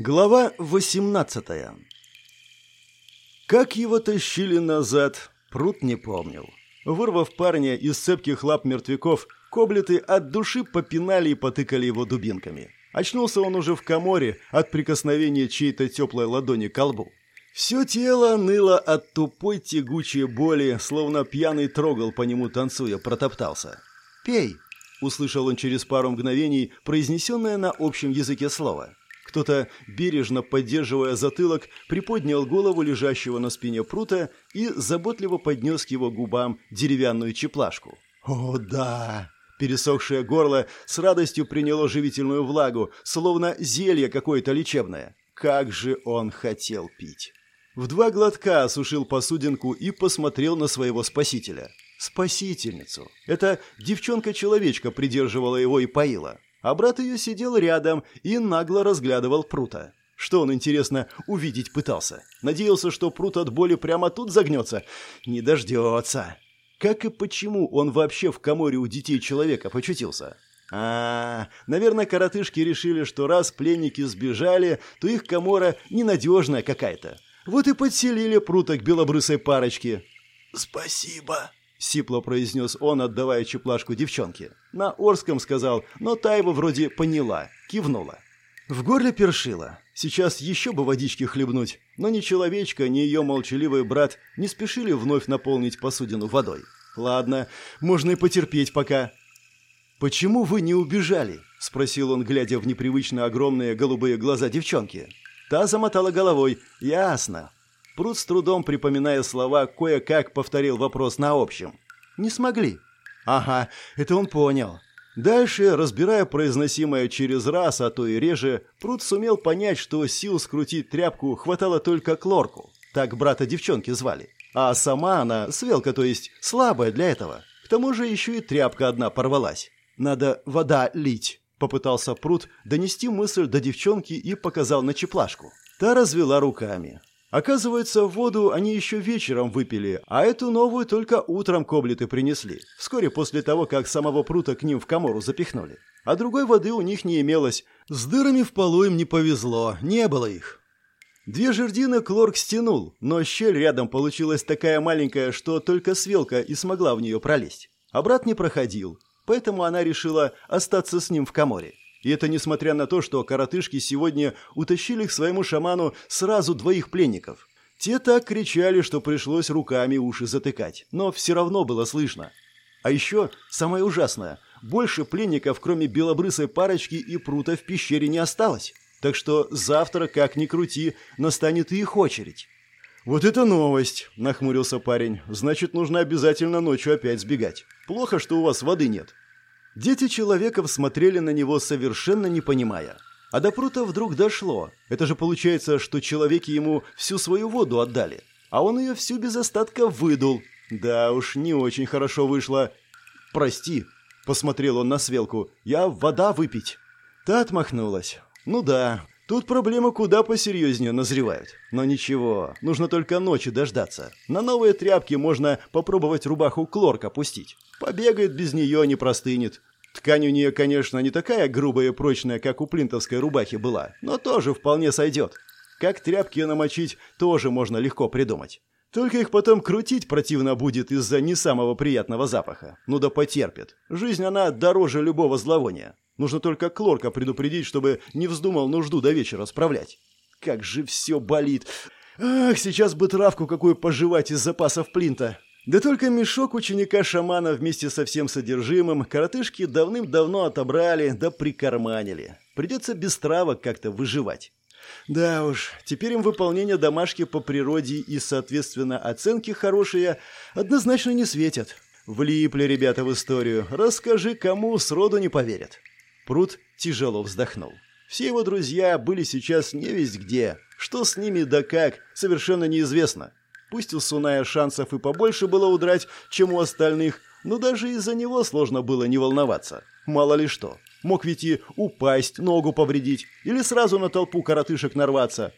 Глава 18 Как его тащили назад, пруд не помнил. Вырвав парня из цепких лап мертвяков, коблеты от души попинали и потыкали его дубинками. Очнулся он уже в коморе от прикосновения чьей-то теплой ладони к колбу. Все тело ныло от тупой тягучей боли, словно пьяный трогал по нему танцуя, протоптался. «Пей!» — услышал он через пару мгновений произнесенное на общем языке слово. Кто-то, бережно поддерживая затылок, приподнял голову лежащего на спине прута и заботливо поднес к его губам деревянную чеплашку. «О, да!» Пересохшее горло с радостью приняло живительную влагу, словно зелье какое-то лечебное. Как же он хотел пить! В два глотка осушил посудинку и посмотрел на своего спасителя. Спасительницу. Эта девчонка-человечка придерживала его и поила а брат ее сидел рядом и нагло разглядывал прута. Что он, интересно, увидеть пытался? Надеялся, что прут от боли прямо тут загнется? Не дождется. Как и почему он вообще в коморе у детей человека почутился? А, -а, а, наверное, коротышки решили, что раз пленники сбежали, то их комора ненадежная какая-то. Вот и подселили прута к белобрысой парочке. «Спасибо», — сипло произнес он, отдавая чеплашку девчонке. На Орском сказал, но та его вроде поняла, кивнула. В горле першило. Сейчас еще бы водички хлебнуть, но ни человечка, ни ее молчаливый брат не спешили вновь наполнить посудину водой. Ладно, можно и потерпеть пока. «Почему вы не убежали?» — спросил он, глядя в непривычно огромные голубые глаза девчонки. Та замотала головой. «Ясно. Пруд с трудом, припоминая слова, кое-как повторил вопрос на общем. «Не смогли». «Ага, это он понял». Дальше, разбирая произносимое через раз, а то и реже, Пруд сумел понять, что сил скрутить тряпку хватало только Клорку. Так брата девчонки звали. А сама она, свелка, то есть, слабая для этого. К тому же еще и тряпка одна порвалась. «Надо вода лить», — попытался Пруд донести мысль до девчонки и показал на чеплашку. Та развела руками. Оказывается, воду они еще вечером выпили, а эту новую только утром коблеты принесли, вскоре после того, как самого прута к ним в комору запихнули. А другой воды у них не имелось. С дырами в полу им не повезло, не было их. Две жердины Клорк стянул, но щель рядом получилась такая маленькая, что только свелка и смогла в нее пролезть. А брат не проходил, поэтому она решила остаться с ним в коморе. И это несмотря на то, что коротышки сегодня утащили к своему шаману сразу двоих пленников. Те так кричали, что пришлось руками уши затыкать, но все равно было слышно. А еще самое ужасное, больше пленников, кроме белобрысой парочки и прута в пещере не осталось. Так что завтра, как ни крути, настанет и их очередь. «Вот это новость!» – нахмурился парень. «Значит, нужно обязательно ночью опять сбегать. Плохо, что у вас воды нет. Дети человеков смотрели на него совершенно не понимая. А до прута вдруг дошло. Это же получается, что человеки ему всю свою воду отдали. А он ее всю без остатка выдул. Да уж, не очень хорошо вышло. «Прости», — посмотрел он на свелку, — «я вода выпить». Та отмахнулась. «Ну да, тут проблема куда посерьезнее назревает. Но ничего, нужно только ночи дождаться. На новые тряпки можно попробовать рубаху Клорка пустить. Побегает без нее, не простынет. Ткань у нее, конечно, не такая грубая и прочная, как у плинтовской рубахи была, но тоже вполне сойдет. Как тряпки намочить, тоже можно легко придумать. Только их потом крутить противно будет из-за не самого приятного запаха. Ну да потерпит. Жизнь она дороже любого зловония. Нужно только Клорка предупредить, чтобы не вздумал нужду до вечера справлять. Как же все болит. Ах, сейчас бы травку какую пожевать из запасов плинта. Да только мешок ученика-шамана вместе со всем содержимым коротышки давным-давно отобрали да прикарманили. Придется без травок как-то выживать. Да уж, теперь им выполнение домашки по природе и, соответственно, оценки хорошие однозначно не светят. Влипли ребята в историю. Расскажи, кому сроду не поверят. Пруд тяжело вздохнул. Все его друзья были сейчас не весть где. Что с ними да как, совершенно неизвестно. Пусть у Суная шансов и побольше было удрать, чем у остальных, но даже из-за него сложно было не волноваться. Мало ли что. Мог ведь и упасть, ногу повредить, или сразу на толпу коротышек нарваться.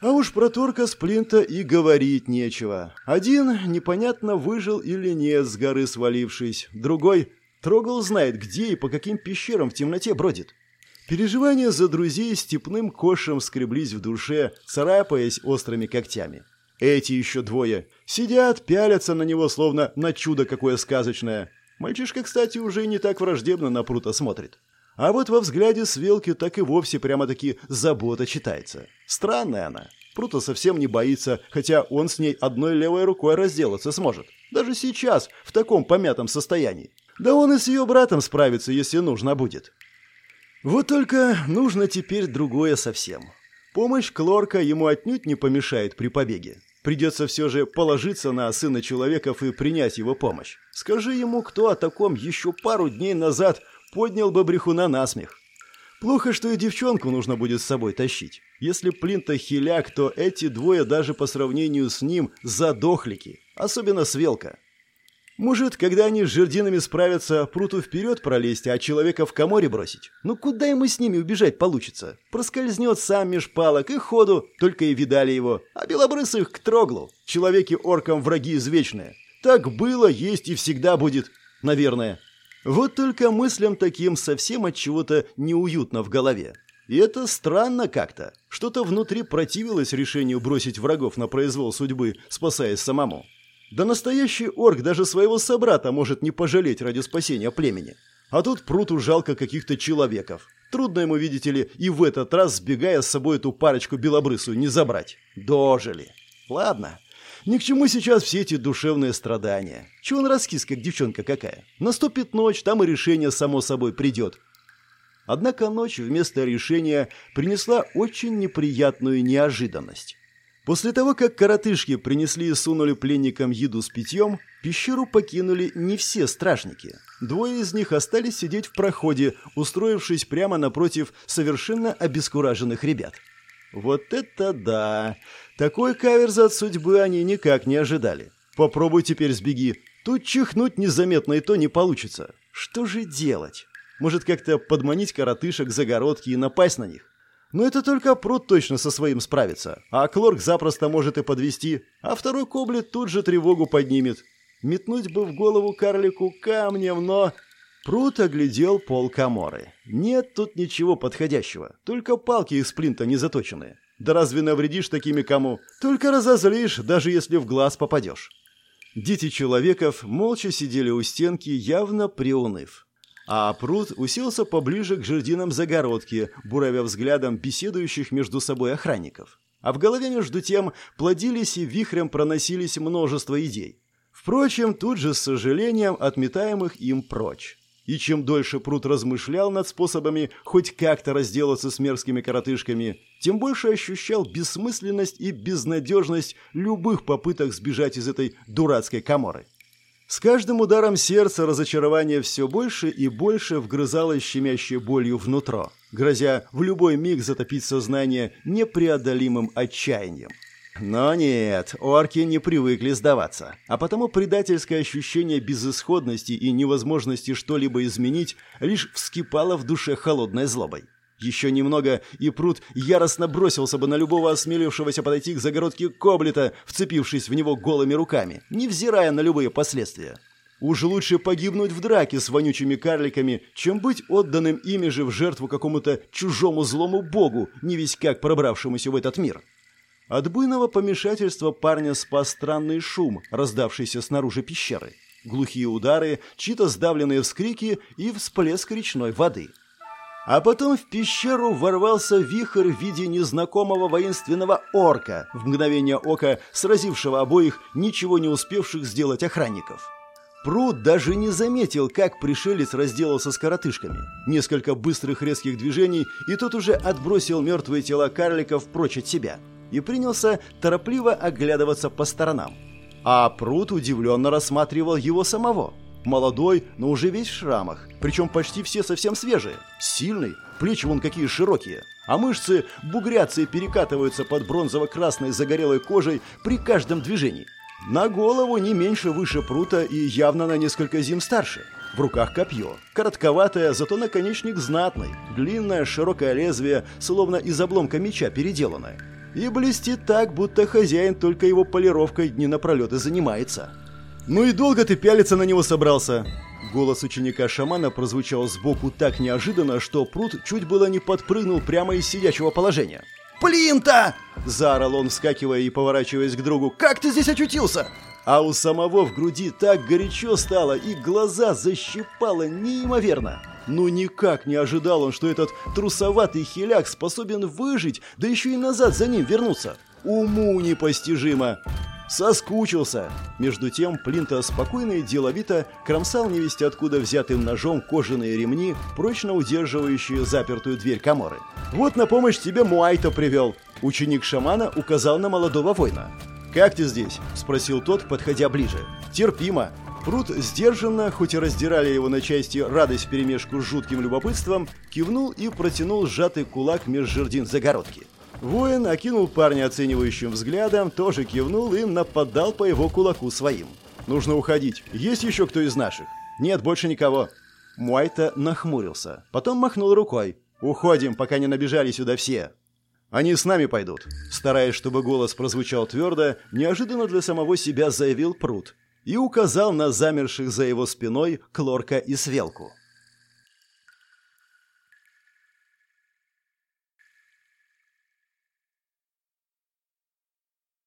А уж про турка Сплинта и говорить нечего. Один непонятно выжил или нет с горы свалившись, другой трогал знает где и по каким пещерам в темноте бродит. Переживания за друзей степным кошем скреблись в душе, царапаясь острыми когтями. Эти еще двое сидят, пялятся на него, словно на чудо какое сказочное. Мальчишка, кстати, уже не так враждебно на прута смотрит. А вот во взгляде Свелки так и вовсе прямо-таки забота читается. Странная она. Прута совсем не боится, хотя он с ней одной левой рукой разделаться сможет. Даже сейчас, в таком помятом состоянии. Да он и с ее братом справится, если нужно будет. Вот только нужно теперь другое совсем. Помощь Клорка ему отнюдь не помешает при побеге. Придется все же положиться на сына человеков и принять его помощь. Скажи ему, кто о таком еще пару дней назад поднял бы брехуна на смех. Плохо, что и девчонку нужно будет с собой тащить. Если Плинта хиляк, то эти двое даже по сравнению с ним задохлики, особенно Свелка. Может, когда они с жердинами справятся, пруту вперед пролезть, а человека в коморе бросить? Ну куда ему с ними убежать получится? Проскользнет сам меж палок и ходу, только и видали его. А белобрысых к троглу. Человеки-оркам враги извечные. Так было, есть и всегда будет. Наверное. Вот только мыслям таким совсем от чего-то неуютно в голове. И это странно как-то. Что-то внутри противилось решению бросить врагов на произвол судьбы, спасаясь самому. Да настоящий орк даже своего собрата может не пожалеть ради спасения племени. А тут пруту жалко каких-то человеков. Трудно ему, видите ли, и в этот раз, сбегая с собой эту парочку белобрысую, не забрать. Дожили. Ладно, ни к чему сейчас все эти душевные страдания. Чего он раскис, как девчонка какая? Наступит ночь, там и решение само собой придет. Однако ночь вместо решения принесла очень неприятную неожиданность. После того, как коротышки принесли и сунули пленникам еду с питьем, пещеру покинули не все стражники. Двое из них остались сидеть в проходе, устроившись прямо напротив совершенно обескураженных ребят. Вот это да! Такой каверз от судьбы они никак не ожидали. Попробуй теперь сбеги. Тут чихнуть незаметно и то не получится. Что же делать? Может, как-то подманить коротышек, загородки и напасть на них? Но это только пруд точно со своим справится. А Клорк запросто может и подвести, а второй коблет тут же тревогу поднимет. Метнуть бы в голову карлику камнем, но... Прут оглядел пол коморы. Нет тут ничего подходящего, только палки из сплинта не заточенные. Да разве навредишь такими кому? Только разозлишь, даже если в глаз попадешь. Дети человеков молча сидели у стенки, явно приуныв. А пруд уселся поближе к жердинам загородки, буравя взглядом беседующих между собой охранников. А в голове между тем плодились и вихрем проносились множество идей. Впрочем, тут же с сожалением отметаемых им прочь. И чем дольше Пруд размышлял над способами хоть как-то разделаться с мерзкими коротышками, тем больше ощущал бессмысленность и безнадежность любых попыток сбежать из этой дурацкой коморы. С каждым ударом сердца разочарование все больше и больше вгрызалось щемящей болью внутрь, грозя в любой миг затопить сознание непреодолимым отчаянием. Но нет, орки не привыкли сдаваться, а потому предательское ощущение безысходности и невозможности что-либо изменить лишь вскипало в душе холодной злобой. Еще немного, и пруд яростно бросился бы на любого осмелившегося подойти к загородке Коблета, вцепившись в него голыми руками, невзирая на любые последствия. Уж лучше погибнуть в драке с вонючими карликами, чем быть отданным ими же в жертву какому-то чужому злому богу, не весь как пробравшемуся в этот мир. От буйного помешательства парня спас странный шум, раздавшийся снаружи пещеры. Глухие удары, чьи-то сдавленные вскрики и всплеск речной воды. А потом в пещеру ворвался вихрь в виде незнакомого воинственного орка, в мгновение ока сразившего обоих, ничего не успевших сделать охранников. Пруд даже не заметил, как пришелец разделался с коротышками. Несколько быстрых резких движений, и тот уже отбросил мертвые тела карликов прочь от себя – и принялся торопливо оглядываться по сторонам. А Прут удивленно рассматривал его самого. Молодой, но уже весь в шрамах, причем почти все совсем свежие. Сильный, плечи вон какие широкие, а мышцы бугрятся и перекатываются под бронзово-красной загорелой кожей при каждом движении. На голову не меньше выше прута и явно на несколько зим старше. В руках копье. Коротковатое, зато наконечник знатный. Длинное, широкое лезвие, словно из обломка меча переделанное и блестит так, будто хозяин только его полировкой дни напролет и занимается. «Ну и долго ты пялиться на него собрался?» Голос ученика-шамана прозвучал сбоку так неожиданно, что пруд чуть было не подпрыгнул прямо из сидячего положения. «Плинта!» – заорал он, вскакивая и поворачиваясь к другу. «Как ты здесь очутился?» А у самого в груди так горячо стало, и глаза защипало неимоверно. Ну никак не ожидал он, что этот трусоватый хиляк способен выжить, да еще и назад за ним вернуться. Уму непостижимо. Соскучился. Между тем Плинта спокойно и деловито кромсал невесть откуда взятым ножом кожаные ремни, прочно удерживающие запертую дверь коморы. «Вот на помощь тебе Муайто привел!» Ученик шамана указал на молодого воина. «Как ты здесь?» – спросил тот, подходя ближе. «Терпимо. Пруд сдержанно, хоть и раздирали его на части радость вперемешку с жутким любопытством, кивнул и протянул сжатый кулак меж жердин загородки. Воин окинул парня оценивающим взглядом, тоже кивнул и нападал по его кулаку своим. «Нужно уходить. Есть еще кто из наших?» «Нет, больше никого». Муайта нахмурился, потом махнул рукой. «Уходим, пока не набежали сюда все». «Они с нами пойдут», — стараясь, чтобы голос прозвучал твердо, неожиданно для самого себя заявил Пруд и указал на замерших за его спиной Клорка и Свелку.